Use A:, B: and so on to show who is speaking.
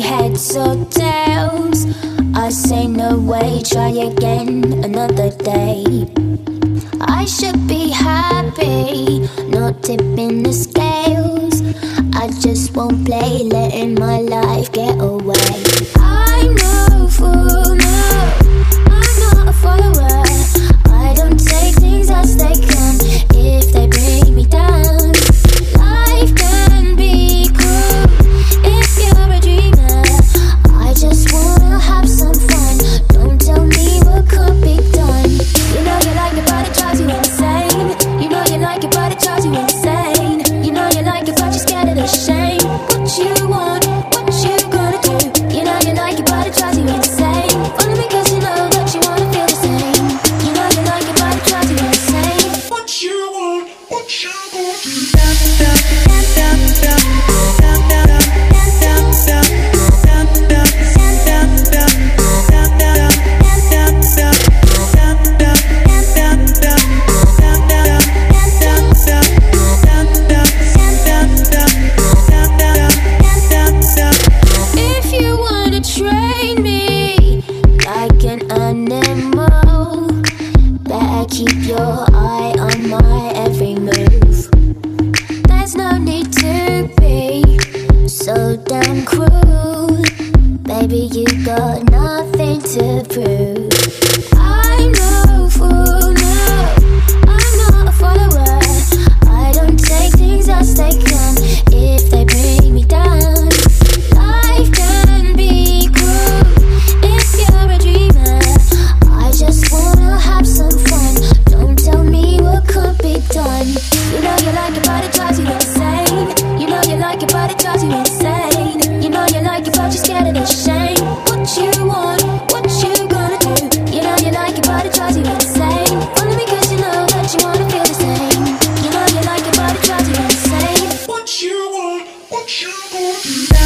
A: heads or tails. I say no way, try again another day. I should be happy, not tipping the scales. I just won't play, letting my life get away. got nothing to prove. you